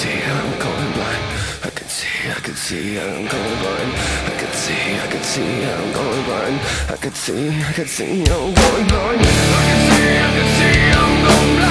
see, I could see, I'm going blind. I can see, I can see, I'm going blind. I can see, I can see, I'm going blind. I can see, I can see, I'm going blind. I can see, I can see, I'm